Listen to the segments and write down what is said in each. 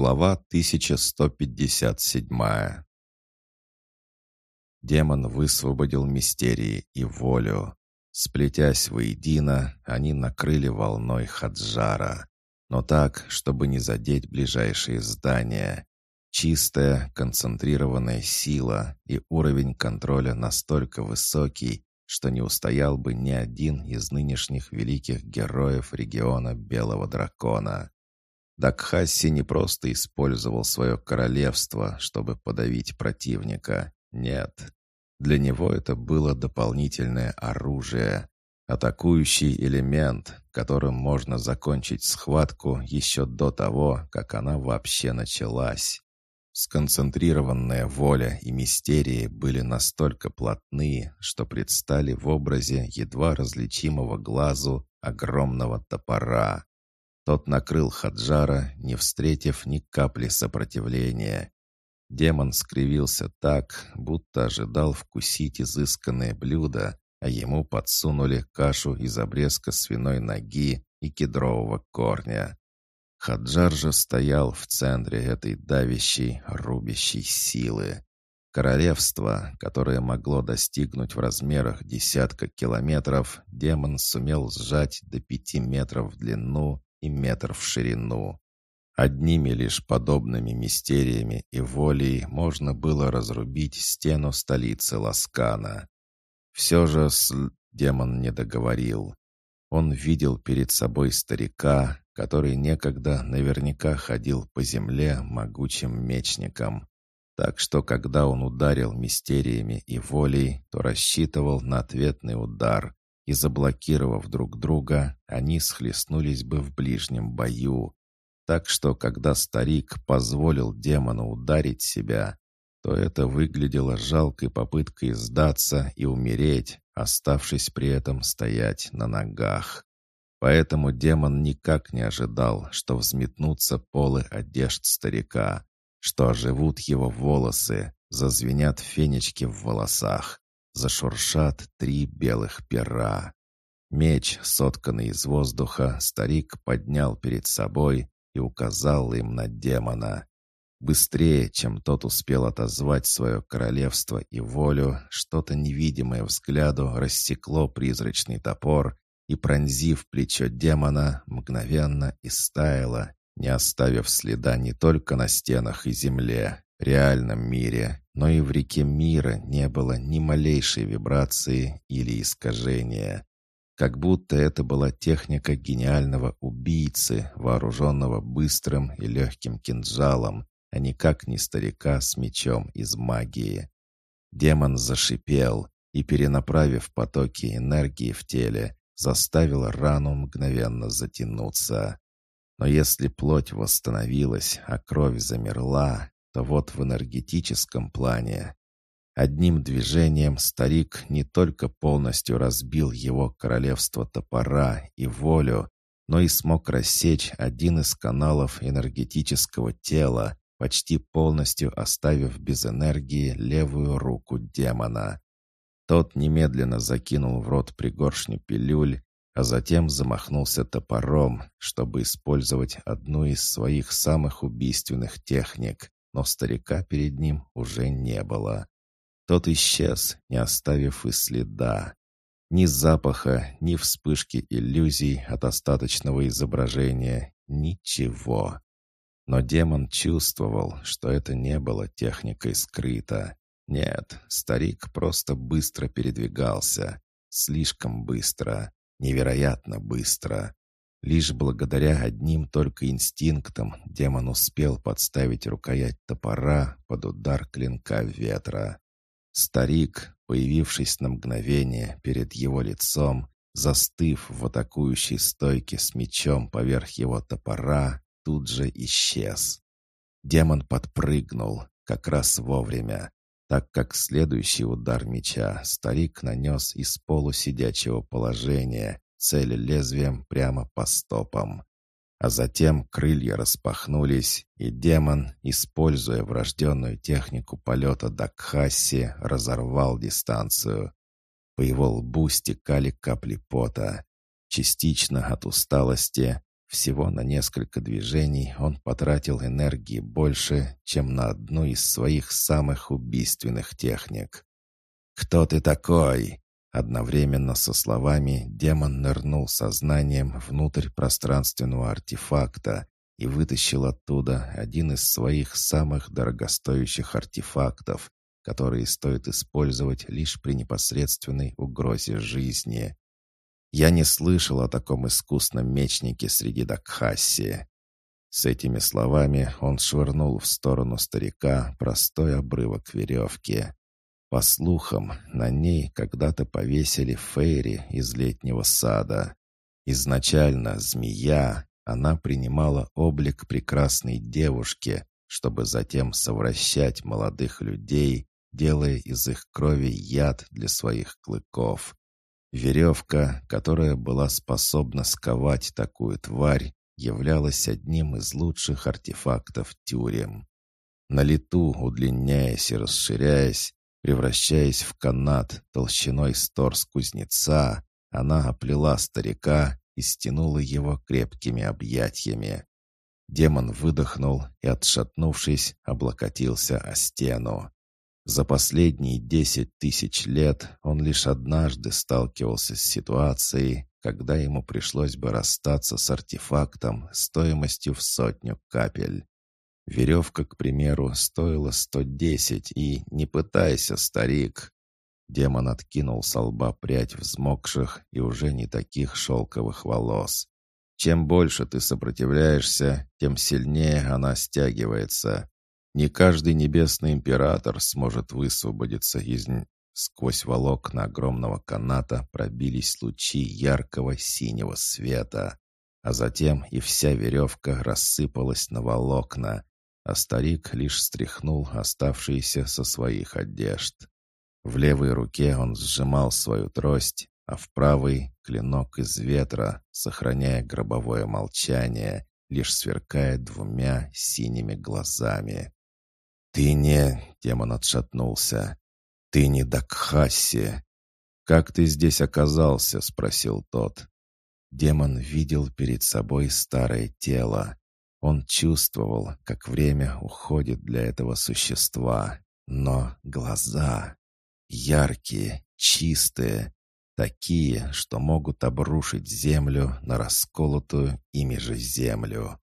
Глава 1157 Демон высвободил мистерии и волю. Сплетясь воедино, они накрыли волной Хаджара. Но так, чтобы не задеть ближайшие здания. Чистая, концентрированная сила и уровень контроля настолько высокий, что не устоял бы ни один из нынешних великих героев региона Белого Дракона. Дакхасси не просто использовал свое королевство, чтобы подавить противника. Нет. Для него это было дополнительное оружие. Атакующий элемент, которым можно закончить схватку еще до того, как она вообще началась. Сконцентрированная воля и мистерии были настолько плотны, что предстали в образе едва различимого глазу огромного топора. Тот накрыл Хаджара, не встретив ни капли сопротивления. Демон скривился так, будто ожидал вкусить изысканное блюдо, а ему подсунули кашу из обрезка свиной ноги и кедрового корня. Хаджар же стоял в центре этой давящей, рубящей силы. Королевство, которое могло достигнуть в размерах десятка километров, демон сумел сжать до пяти метров в длину и метр в ширину. Одними лишь подобными мистериями и волей можно было разрубить стену столицы Ласкана. Все же с... демон не договорил. Он видел перед собой старика, который некогда наверняка ходил по земле могучим мечником. Так что, когда он ударил мистериями и волей, то рассчитывал на ответный удар, и, заблокировав друг друга, они схлестнулись бы в ближнем бою. Так что, когда старик позволил демону ударить себя, то это выглядело жалкой попыткой сдаться и умереть, оставшись при этом стоять на ногах. Поэтому демон никак не ожидал, что взметнутся полы одежд старика, что оживут его волосы, зазвенят фенечки в волосах, зашуршат три белых пера. Меч, сотканный из воздуха, старик поднял перед собой и указал им на демона. Быстрее, чем тот успел отозвать свое королевство и волю, что-то невидимое взгляду рассекло призрачный топор и, пронзив плечо демона, мгновенно истаяло, не оставив следа не только на стенах и земле, реальном мире, но и в реке мира не было ни малейшей вибрации или искажения. Как будто это была техника гениального убийцы, вооруженного быстрым и легким кинжалом, а никак не старика с мечом из магии. Демон зашипел и, перенаправив потоки энергии в теле, заставил рану мгновенно затянуться. Но если плоть восстановилась, а кровь замерла, то вот в энергетическом плане. Одним движением старик не только полностью разбил его королевство топора и волю, но и смог рассечь один из каналов энергетического тела, почти полностью оставив без энергии левую руку демона. Тот немедленно закинул в рот пригоршню пилюль, а затем замахнулся топором, чтобы использовать одну из своих самых убийственных техник но старика перед ним уже не было. Тот исчез, не оставив и следа. Ни запаха, ни вспышки иллюзий от остаточного изображения, ничего. Но демон чувствовал, что это не было техникой скрыто. Нет, старик просто быстро передвигался. Слишком быстро. Невероятно быстро. Лишь благодаря одним только инстинктам демон успел подставить рукоять топора под удар клинка ветра. Старик, появившись на мгновение перед его лицом, застыв в атакующей стойке с мечом поверх его топора, тут же исчез. Демон подпрыгнул, как раз вовремя, так как следующий удар меча старик нанес из полусидячего положения, цели лезвием прямо по стопам. А затем крылья распахнулись, и демон, используя врожденную технику полета Дакхасси, разорвал дистанцию. По его лбу стекали капли пота. Частично от усталости, Всего на несколько движений он потратил энергии больше, чем на одну из своих самых убийственных техник. «Кто ты такой?» Одновременно со словами демон нырнул сознанием внутрь пространственного артефакта и вытащил оттуда один из своих самых дорогостоящих артефактов, которые стоит использовать лишь при непосредственной угрозе жизни. Я не слышал о таком искусном мечнике среди Дакхаси. С этими словами он швырнул в сторону старика простой обрывок веревки. По слухам, на ней когда-то повесили фейри из летнего сада. Изначально змея, она принимала облик прекрасной девушки, чтобы затем совращать молодых людей, делая из их крови яд для своих клыков. Веревка, которая была способна сковать такую тварь, являлась одним из лучших артефактов тюрем. На лету, удлиняясь и расширяясь, превращаясь в канат толщиной с торс кузнеца, она оплела старика и стянула его крепкими объятиями. Демон выдохнул и, отшатнувшись, облокотился о стену. За последние десять тысяч лет он лишь однажды сталкивался с ситуацией, когда ему пришлось бы расстаться с артефактом стоимостью в сотню капель. Веревка, к примеру, стоила сто десять, и не пытайся, старик. Демон откинул с лба прядь взмокших и уже не таких шелковых волос. Чем больше ты сопротивляешься, тем сильнее она стягивается. Не каждый небесный император сможет высвободиться из... Сквозь волокна огромного каната пробились лучи яркого синего света, а затем и вся веревка рассыпалась на волокна, а старик лишь стряхнул оставшиеся со своих одежд. В левой руке он сжимал свою трость, а в правой — клинок из ветра, сохраняя гробовое молчание, лишь сверкая двумя синими глазами. «Ты не...» — демон отшатнулся. «Ты не Дакхасси!» «Как ты здесь оказался?» — спросил тот. Демон видел перед собой старое тело. Он чувствовал, как время уходит для этого существа. Но глаза... Яркие, чистые, такие, что могут обрушить землю на расколотую ими же землю.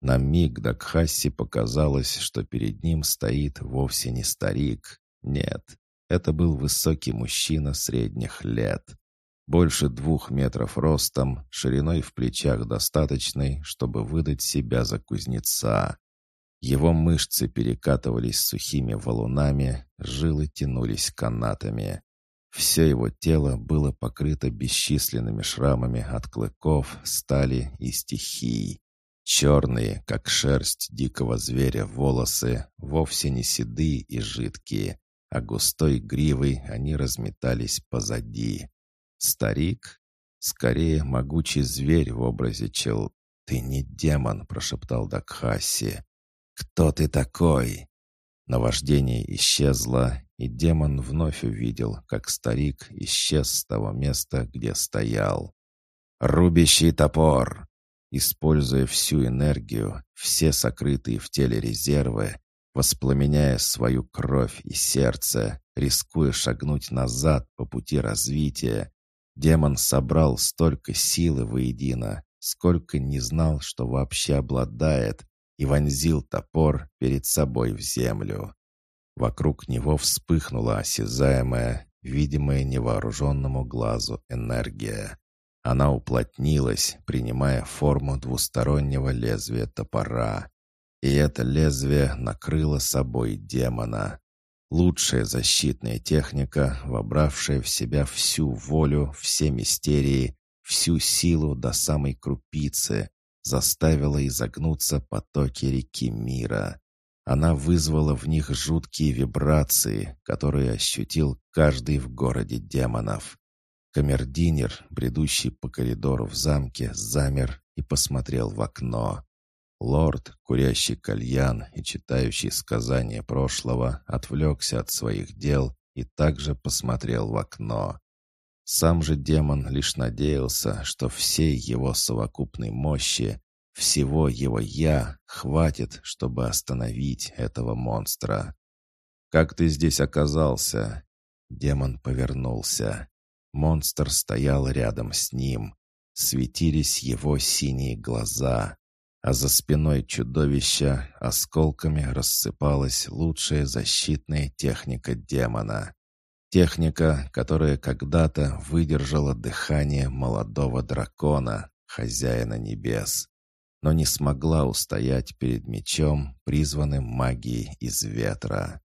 На миг Дакхасси показалось, что перед ним стоит вовсе не старик. Нет, это был высокий мужчина средних лет. Больше двух метров ростом, шириной в плечах достаточной, чтобы выдать себя за кузнеца. Его мышцы перекатывались сухими валунами, жилы тянулись канатами. Все его тело было покрыто бесчисленными шрамами от клыков, стали и стихий. Черные, как шерсть дикого зверя, волосы вовсе не седые и жидкие, а густой гривой они разметались позади. Старик? Скорее, могучий зверь в образе чел... «Ты не демон», — прошептал Дакхаси. «Кто ты такой?» Наваждение исчезло, и демон вновь увидел, как старик исчез с того места, где стоял. «Рубящий топор!» Используя всю энергию, все сокрытые в теле резервы, воспламеняя свою кровь и сердце, рискуя шагнуть назад по пути развития, демон собрал столько силы воедино, сколько не знал, что вообще обладает, и вонзил топор перед собой в землю. Вокруг него вспыхнула осязаемая, видимая невооруженному глазу энергия. Она уплотнилась, принимая форму двустороннего лезвия топора. И это лезвие накрыло собой демона. Лучшая защитная техника, вобравшая в себя всю волю, все мистерии, всю силу до самой крупицы, заставила изогнуться потоки реки мира. Она вызвала в них жуткие вибрации, которые ощутил каждый в городе демонов. Камердинер, бредущий по коридору в замке, замер и посмотрел в окно. Лорд, курящий кальян и читающий сказания прошлого, отвлекся от своих дел и также посмотрел в окно. Сам же демон лишь надеялся, что всей его совокупной мощи Всего его «я» хватит, чтобы остановить этого монстра. «Как ты здесь оказался?» Демон повернулся. Монстр стоял рядом с ним. Светились его синие глаза, а за спиной чудовища осколками рассыпалась лучшая защитная техника демона. Техника, которая когда-то выдержала дыхание молодого дракона, хозяина небес, но не смогла устоять перед мечом, призванным магией из ветра.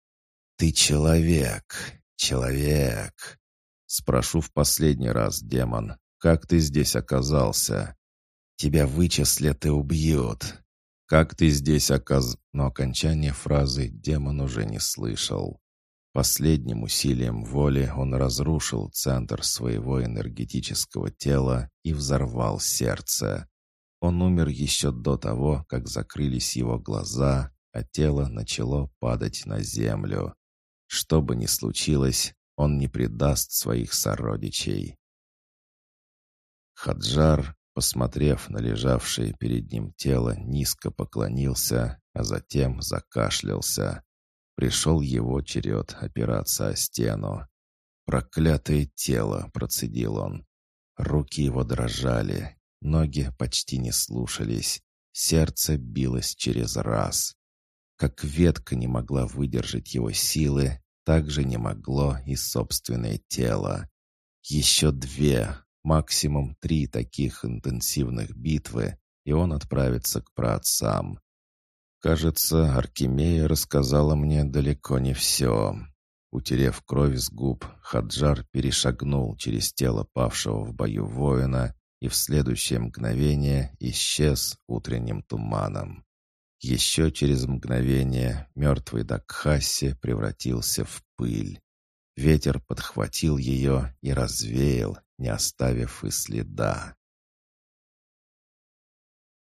«Ты человек, человек!» «Спрошу в последний раз, демон, как ты здесь оказался?» «Тебя вычислят и убьют». «Как ты здесь оказ...» Но окончание фразы демон уже не слышал. Последним усилием воли он разрушил центр своего энергетического тела и взорвал сердце. Он умер еще до того, как закрылись его глаза, а тело начало падать на землю. Что бы ни случилось, он не предаст своих сородичей. Хаджар, посмотрев на лежавшее перед ним тело, низко поклонился, а затем закашлялся. Пришел его черед опираться о стену. «Проклятое тело!» — процедил он. Руки его дрожали, ноги почти не слушались, сердце билось через раз. Как ветка не могла выдержать его силы, так же не могло и собственное тело. Еще две, максимум три таких интенсивных битвы, и он отправится к праотцам. Кажется, Аркемия рассказала мне далеко не все. Утерев кровь с губ, Хаджар перешагнул через тело павшего в бою воина и в следующее мгновение исчез утренним туманом. Еще через мгновение мертвый Дакхасси превратился в пыль. Ветер подхватил ее и развеял, не оставив и следа.